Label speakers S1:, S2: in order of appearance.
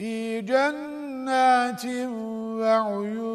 S1: في جنات وعيون